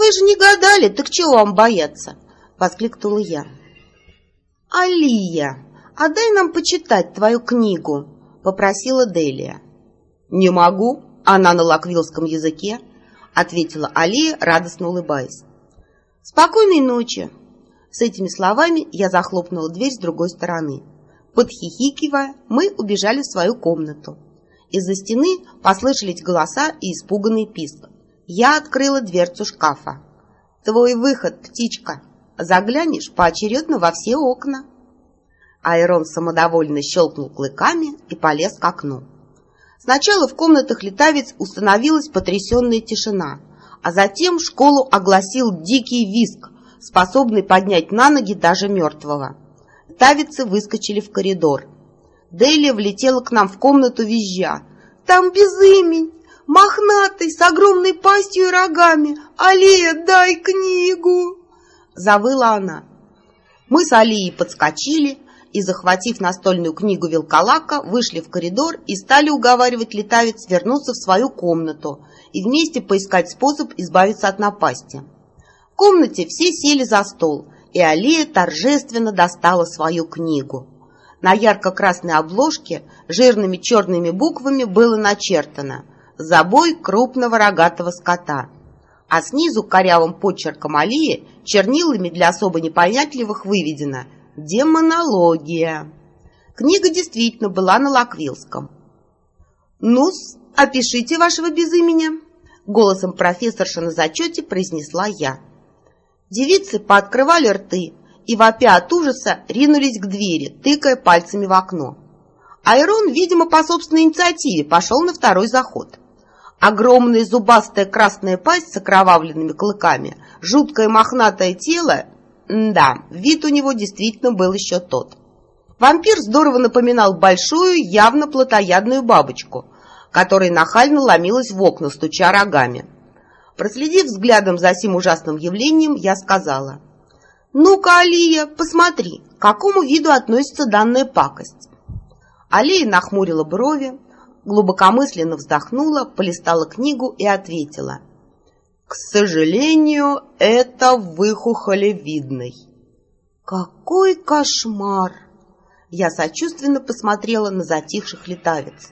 вы же не гадали, так чего вам бояться?» — воскликнула я. «Алия, а дай нам почитать твою книгу», — попросила Делия. «Не могу», — она на лаквилском языке, — ответила Алия, радостно улыбаясь. «Спокойной ночи!» С этими словами я захлопнула дверь с другой стороны. Подхихикивая, мы убежали в свою комнату. Из-за стены послышались голоса и испуганный писк. Я открыла дверцу шкафа. «Твой выход, птичка! Заглянешь поочередно во все окна!» Айрон самодовольно щелкнул клыками и полез к окну. Сначала в комнатах летавец установилась потрясенная тишина, а затем школу огласил дикий виск, способный поднять на ноги даже мертвого. Тавицы выскочили в коридор. Дейли влетела к нам в комнату визжа. «Там безымень! Мохнатый, с огромной пастью и рогами! Алия, дай книгу!» Завыла она. Мы с Алией подскочили, и, захватив настольную книгу Вилкалака, вышли в коридор и стали уговаривать летавец вернуться в свою комнату и вместе поискать способ избавиться от напасти. В комнате все сели за стол, и Алия торжественно достала свою книгу. На ярко-красной обложке жирными черными буквами было начертано «Забой крупного рогатого скота», а снизу корявым почерком Алии чернилами для особо непонятливых выведено – Демонология. Книга действительно была на лаквилском. «Ну-с, опишите вашего безыменя», — голосом профессорша на зачете произнесла я. Девицы пооткрывали рты и, вопя от ужаса, ринулись к двери, тыкая пальцами в окно. Айрон, видимо, по собственной инициативе пошел на второй заход. Огромная зубастая красная пасть с окровавленными клыками, жуткое мохнатое тело да, вид у него действительно был еще тот. Вампир здорово напоминал большую, явно плотоядную бабочку, которая нахально ломилась в окна, стуча рогами. Проследив взглядом за сим ужасным явлением, я сказала, «Ну-ка, Алия, посмотри, к какому виду относится данная пакость». Алия нахмурила брови, глубокомысленно вздохнула, полистала книгу и ответила, к сожалению, это выхухолевидный. Какой кошмар! Я сочувственно посмотрела на затихших летавец.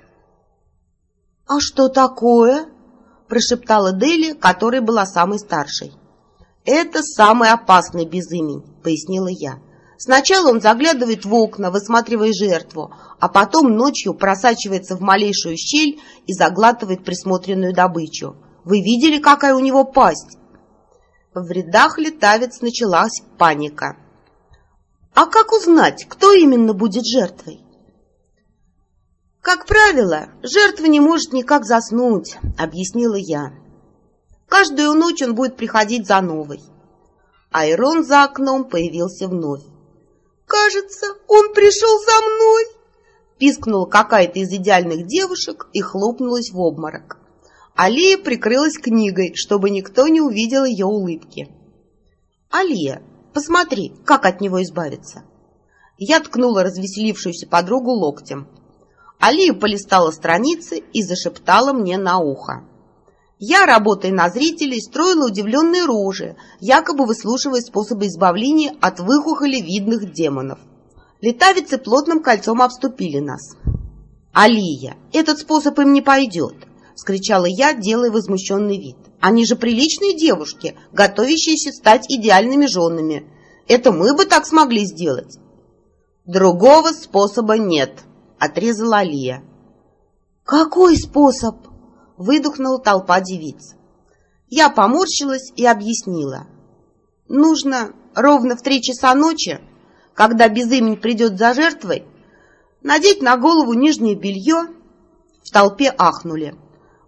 А что такое? Прошептала Дели, которая была самой старшей. Это самый опасный безымень, пояснила я. Сначала он заглядывает в окна, высматривая жертву, а потом ночью просачивается в малейшую щель и заглатывает присмотренную добычу. Вы видели, какая у него пасть?» В рядах летавец началась паника. «А как узнать, кто именно будет жертвой?» «Как правило, жертва не может никак заснуть», — объяснила я. «Каждую ночь он будет приходить за новой». Айрон за окном появился вновь. «Кажется, он пришел за мной!» Пискнула какая-то из идеальных девушек и хлопнулась в обморок. Алия прикрылась книгой, чтобы никто не увидел ее улыбки. «Алия, посмотри, как от него избавиться!» Я ткнула развеселившуюся подругу локтем. Алия полистала страницы и зашептала мне на ухо. Я, работая на зрителей, строила удивленные рожи, якобы выслушивая способы избавления от выхухоли видных демонов. Летавицы плотным кольцом обступили нас. «Алия, этот способ им не пойдет. — скричала я, делая возмущенный вид. «Они же приличные девушки, готовящиеся стать идеальными женами. Это мы бы так смогли сделать». «Другого способа нет», — отрезала Алия. «Какой способ?» — выдохнула толпа девиц. Я поморщилась и объяснила. «Нужно ровно в три часа ночи, когда безымень придет за жертвой, надеть на голову нижнее белье». В толпе ахнули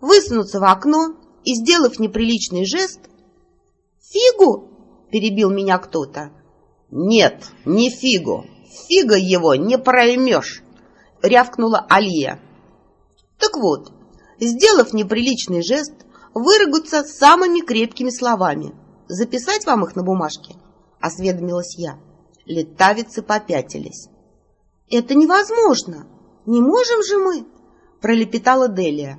высунуться в окно и, сделав неприличный жест... «Фигу!» — перебил меня кто-то. «Нет, не фигу. Фига его не проймешь!» — рявкнула Алия. Так вот, сделав неприличный жест, выругаться самыми крепкими словами. «Записать вам их на бумажке?» — осведомилась я. Летавицы попятились. «Это невозможно! Не можем же мы!» — пролепетала Делия.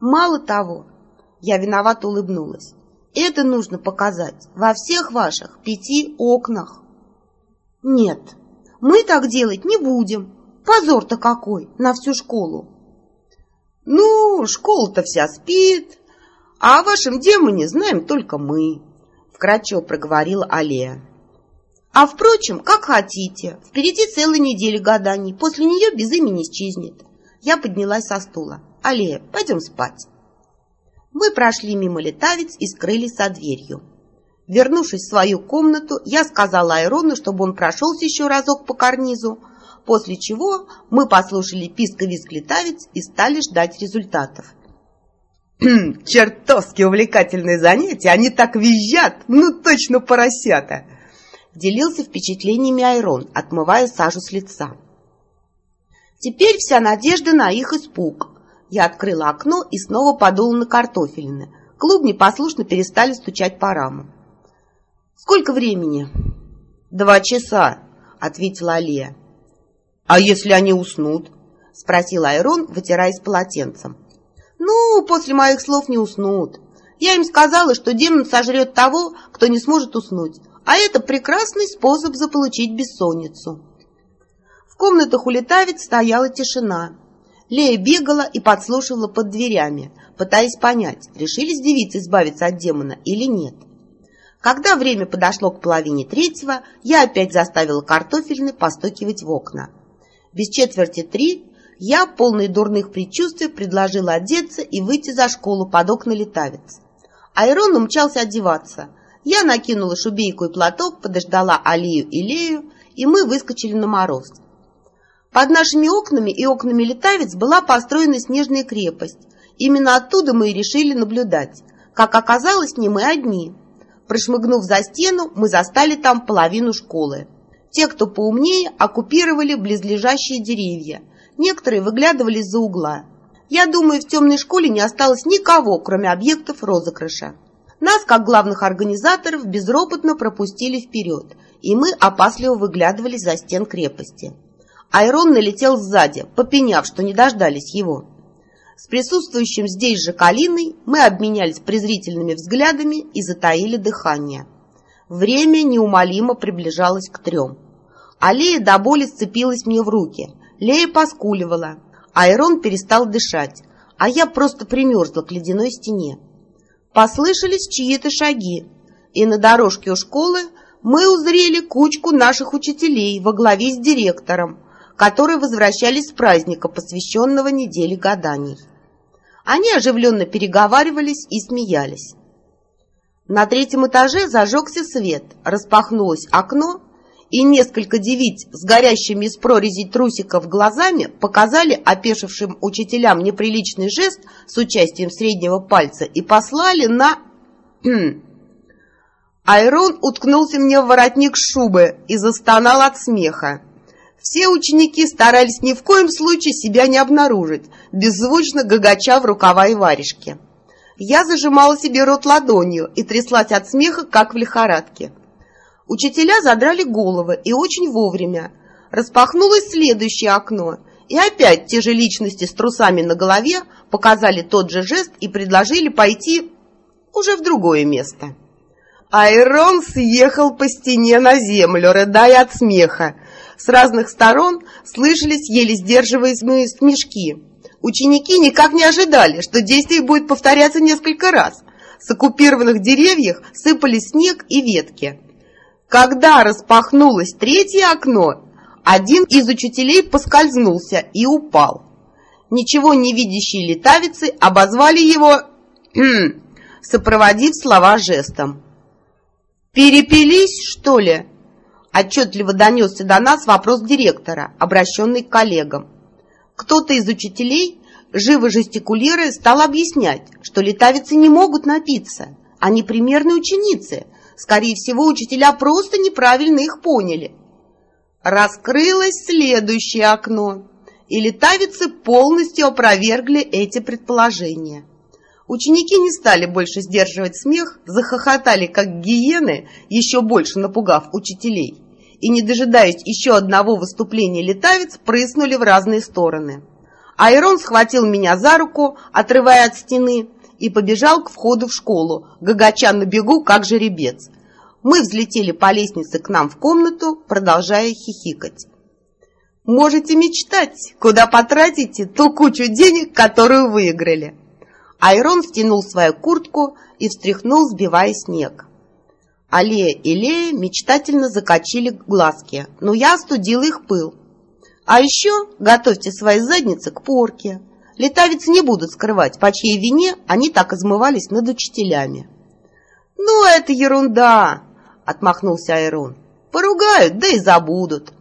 Мало того, я виновато улыбнулась. Это нужно показать во всех ваших пяти окнах. Нет, мы так делать не будем. Позор-то какой на всю школу. Ну, школа-то вся спит, а о вашем демоне знаем только мы, вкратчиво проговорила Алия. А впрочем, как хотите. Впереди целая неделя гаданий. После нее без имени исчезнет. Я поднялась со стула. Аллея, пойдем спать. Мы прошли мимо летавец и скрылись за дверью. Вернувшись в свою комнату, я сказала Айрону, чтобы он прошелся еще разок по карнизу, после чего мы послушали писк-визг летавец и стали ждать результатов. «Чертовски увлекательные занятия! Они так визжат! Ну, точно поросята!» Делился впечатлениями Айрон, отмывая сажу с лица. Теперь вся надежда на их испуг. Я открыла окно и снова подула на картофелины. Клубни послушно перестали стучать по раму. «Сколько времени?» «Два часа», — ответила Алия. «А если они уснут?» — спросил Айрон, вытираясь полотенцем. «Ну, после моих слов не уснут. Я им сказала, что демон сожрет того, кто не сможет уснуть, а это прекрасный способ заполучить бессонницу». В комнатах у летавец стояла тишина. Лея бегала и подслушивала под дверями, пытаясь понять, решились девицы избавиться от демона или нет. Когда время подошло к половине третьего, я опять заставила картофельный постукивать в окна. Без четверти три я, полный дурных предчувствий, предложила одеться и выйти за школу под окна летавец. Айрон умчался одеваться. Я накинула шубейку и платок, подождала Алию и Лею, и мы выскочили на мороз. Под нашими окнами и окнами летавец была построена снежная крепость. Именно оттуда мы и решили наблюдать. Как оказалось, не мы одни. Прошмыгнув за стену, мы застали там половину школы. Те, кто поумнее, оккупировали близлежащие деревья. Некоторые выглядывали из-за угла. Я думаю, в темной школе не осталось никого, кроме объектов розыгрыша. Нас, как главных организаторов, безропотно пропустили вперед, и мы опасливо выглядывали за стен крепости. Айрон налетел сзади, попеняв, что не дождались его. С присутствующим здесь же Калиной мы обменялись презрительными взглядами и затаили дыхание. Время неумолимо приближалось к трем. Аллея до боли сцепилась мне в руки. Лея поскуливала. Айрон перестал дышать, а я просто примерзла к ледяной стене. Послышались чьи-то шаги, и на дорожке у школы мы узрели кучку наших учителей во главе с директором, которые возвращались с праздника, посвященного неделе гаданий. Они оживленно переговаривались и смеялись. На третьем этаже зажегся свет, распахнулось окно, и несколько девиц с горящими из прорезей трусиков глазами показали опешившим учителям неприличный жест с участием среднего пальца и послали на... Айрон уткнулся мне в воротник шубы и застонал от смеха. Все ученики старались ни в коем случае себя не обнаружить, беззвучно гагача в рукава и варежки. Я зажимала себе рот ладонью и тряслась от смеха, как в лихорадке. Учителя задрали головы и очень вовремя. Распахнулось следующее окно, и опять те же личности с трусами на голове показали тот же жест и предложили пойти уже в другое место. Айрон съехал по стене на землю, рыдая от смеха, с разных сторон слышались еле сдерживаемые смешки. Ученики никак не ожидали, что действие будет повторяться несколько раз. С оккупированных деревьев сыпались снег и ветки. Когда распахнулось третье окно, один из учителей поскользнулся и упал. Ничего не видящие летавицы обозвали его, сопроводив слова жестом. «Перепились, что ли?» Отчетливо донесся до нас вопрос директора, обращенный к коллегам. Кто-то из учителей, живо жестикулируя, стал объяснять, что летавицы не могут напиться. Они примерные ученицы. Скорее всего, учителя просто неправильно их поняли. Раскрылось следующее окно, и летавицы полностью опровергли эти предположения. Ученики не стали больше сдерживать смех, захохотали, как гиены, еще больше напугав учителей. И, не дожидаясь еще одного выступления летавец, прыснули в разные стороны. Айрон схватил меня за руку, отрывая от стены, и побежал к входу в школу, гагача на бегу, как жеребец. Мы взлетели по лестнице к нам в комнату, продолжая хихикать. Можете мечтать, куда потратите ту кучу денег, которую выиграли. Айрон стянул свою куртку и встряхнул, сбивая снег. Аллея и Лея мечтательно закачили глазки, но я остудила их пыл. А еще готовьте свои задницы к порке. Летавицы не будут скрывать, по чьей вине они так измывались над учителями. «Ну, это ерунда!» — отмахнулся Айрон. «Поругают, да и забудут».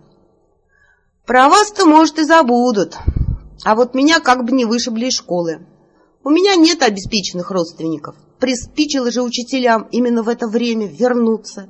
«Про вас-то, может, и забудут. А вот меня как бы не вышибли из школы. У меня нет обеспеченных родственников. Приспичило же учителям именно в это время вернуться.